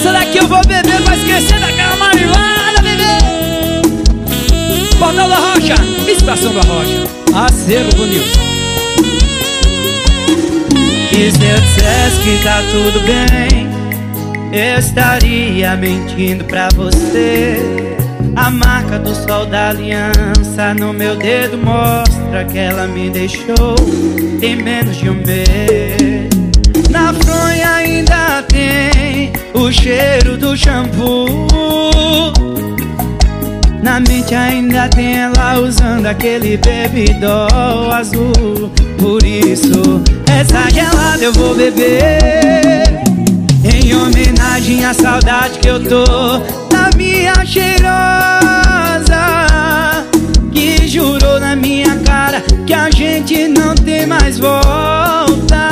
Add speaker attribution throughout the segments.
Speaker 1: Essa daqui eu vou beber pra esquecer daquela marilada, bebê. Portal da Rocha, Estação da Rocha. Acervo bonito
Speaker 2: E se eu dissesse que tá tudo bem Eu estaria mentindo pra você. A marca do sol da aliança no meu dedo mostra que ela me deixou Tem menos de um mês. Na fronha do shampoo. Na mente ainda tem ela usando aquele bebidol azul. Por isso, essa gelada eu vou beber. Em homenagem à saudade que eu tô Da minha cheirosa Que jurou na minha cara Que a gente não tem mais volta.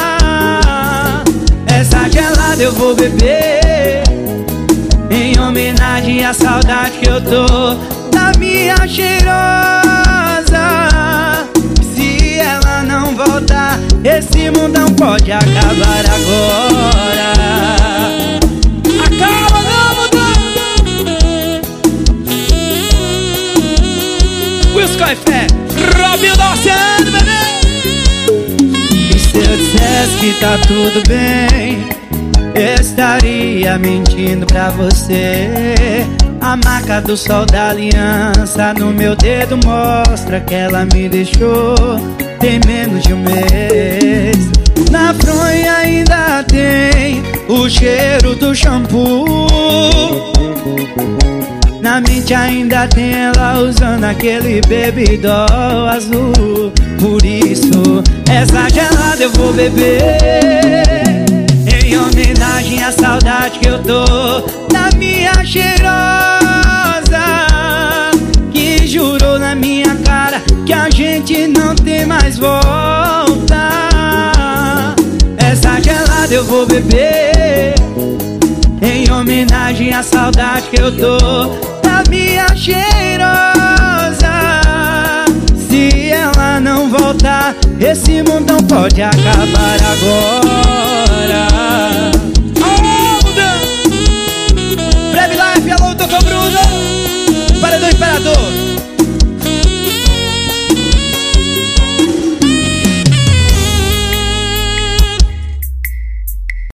Speaker 2: Essa gelada eu vou beber em homenagem à saudade que eu tô da minha cheirosa. Se ela não voltar, esse mundão pode acabar agora.
Speaker 1: Acaba não, mudando Whisky Fé, Robinho do Oceano, bebê
Speaker 2: E se eu dissesse que tá tudo bem estaria mentindo pra você. A marca do sol da aliança no meu dedo mostra que ela me deixou Tem menos de um mês. Na fronha ainda tem o cheiro do shampoo. Na mente ainda tem ela usando aquele bebidol azul. Por isso, essa gelada eu vou beber saudade que eu tô Da minha cheirosa Que jurou na minha cara Que a gente não tem mais volta. Essa gelada eu vou beber Em homenagem à saudade que eu tô Da minha cheirosa. Se ela não voltar Esse mundão pode acabar agora pecador